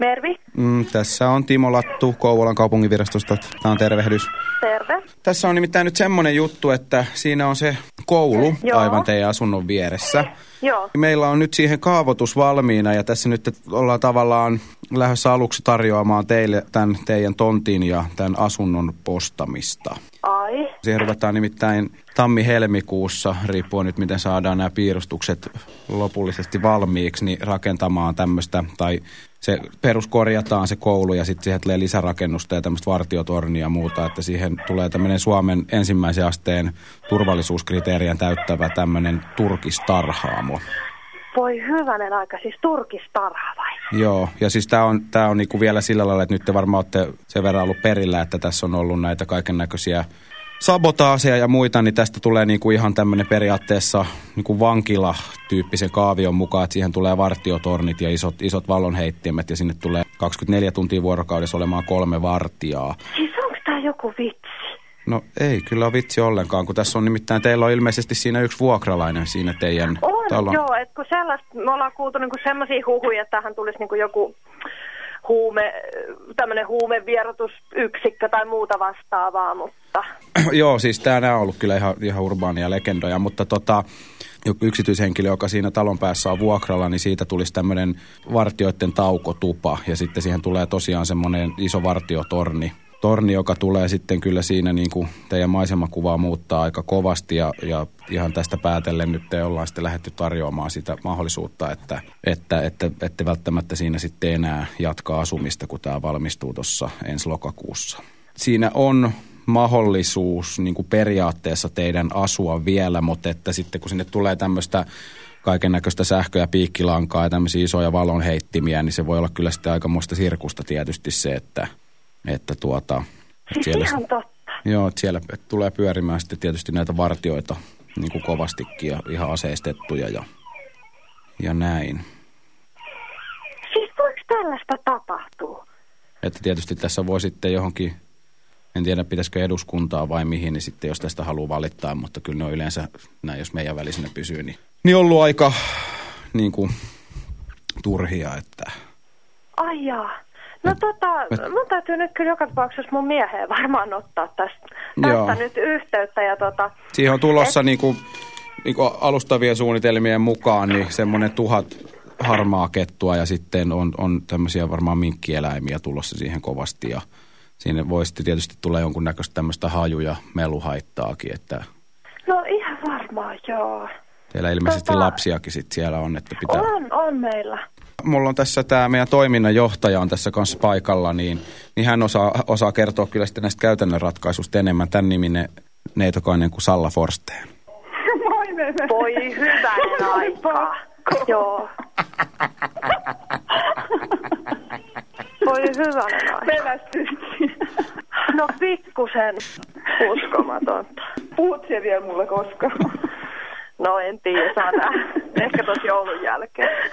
Mervi, Mm, tässä on Timo Lattu Kouvolan kaupunginvirastosta. Tämä on tervehdys. terve. Tässä on nimittäin nyt semmoinen juttu, että siinä on se koulu Joo. aivan teidän asunnon vieressä. Joo, Meillä on nyt siihen kaavoitus valmiina ja tässä nyt ollaan tavallaan lähdössä aluksi tarjoamaan teille tämän teidän tontin ja tämän asunnon postamista. ai. Siihen ruvetaan nimittäin tammi-helmikuussa, riippuen nyt miten saadaan nämä piirustukset lopullisesti valmiiksi, niin rakentamaan tämmöistä, tai se peruskorjataan se koulu ja sitten siihen tulee lisärakennusta ja tämmöistä vartiotornia ja muuta, että siihen tulee tämmöinen Suomen ensimmäisen asteen turvallisuuskriteerien täyttävä tämmöinen turkistarhaamo. Voi hyvänen aika, siis turkistarha vai? Joo, ja siis tämä on, tää on niinku vielä sillä lailla, että nyt te varmaan olette sen verran ollut perillä, että tässä on ollut näitä kaiken näköisiä sabotaaseja ja muita, niin tästä tulee niinku ihan tämmöinen periaatteessa niinku vankila-tyyppisen kaavion mukaan, että siihen tulee vartiotornit ja isot, isot vallonheittimet ja sinne tulee 24 tuntia vuorokaudessa olemaan kolme vartijaa. Siis onko tää joku vitsi? No ei kyllä vitsi ollenkaan, kun tässä on nimittäin, teillä on ilmeisesti siinä yksi vuokralainen siinä teidän On, talon. joo, että kun sellaista, me ollaan kuultu niinku semmoisia huhuja, että tähän tulisi niinku joku huume, tämmöinen huumevierotusyksikkö tai muuta vastaavaa, mutta Joo, siis tämä on ollut kyllä ihan, ihan urbaania legendoja, mutta tota, yksityishenkilö, joka siinä talon päässä on vuokralla, niin siitä tulisi tämmöinen vartioiden taukotupa ja sitten siihen tulee tosiaan semmoinen iso vartiotorni. Torni, joka tulee sitten kyllä siinä niin kuin teidän maisemakuvaa muuttaa aika kovasti ja, ja ihan tästä päätellen nyt te ollaan sitten lähdetty tarjoamaan sitä mahdollisuutta, että, että, että ette välttämättä siinä sitten enää jatkaa asumista, kun tämä valmistuu tuossa ensi lokakuussa. Siinä on mahdollisuus niin kuin periaatteessa teidän asua vielä, mutta että sitten kun sinne tulee tämmöistä kaiken näköistä sähkö- ja piikkilankaa ja tämmöisiä isoja valonheittimiä, niin se voi olla kyllä sitten aikamoista sirkusta tietysti se, että, että tuota, siis ihan totta. Joo, että siellä tulee pyörimään sitten tietysti näitä vartioita niin kuin kovastikin ja ihan aseistettuja ja, ja näin. Siis voiko tällaista tapahtua? Että tietysti tässä voi sitten johonkin, en tiedä pitäisikö eduskuntaa vai mihin, niin sitten jos tästä haluaa valittaa, mutta kyllä ne on yleensä, näin jos meidän välisenä pysyy, niin, niin ollut aika niin kuin, turhia, että Ai jaa. No tota, mun täytyy nyt kyllä joka tapauksessa mun mieheen varmaan ottaa tästä, Joo. tästä nyt yhteyttä ja tota, siihen on tulossa niin kuin, niin kuin alustavien suunnitelmien mukaan niin semmoinen tuhat harmaa kettua ja sitten on, on tämmöisiä varmaan minkkieläimiä tulossa siihen kovasti ja siinä voi sitten tietysti tulla jonkunnäköistä tämmöistä haju- ja meluhaittaakin, että no ihan varmaan joo. teillä ilmeisesti Tota- lapsiakin sitten siellä on, että pitää... On, on meillä. Mulla on tässä tämä meidän toiminnanjohtaja on tässä kanssa paikalla, niin, niin hän osaa, osaa kertoa kyllä sitten näistä käytännön ratkaisusta enemmän. Tämän niminen neitokainen kuin Salla Forsteen. Moi. Voi hyvänen aika. Joo. Voi hyvänen aika. Pelästyttiin. No pikkusen uskomatonta. Puhut se vielä mulle koskaan. No en tiedä, saa. Ehkä tuossa joulun jälkeen.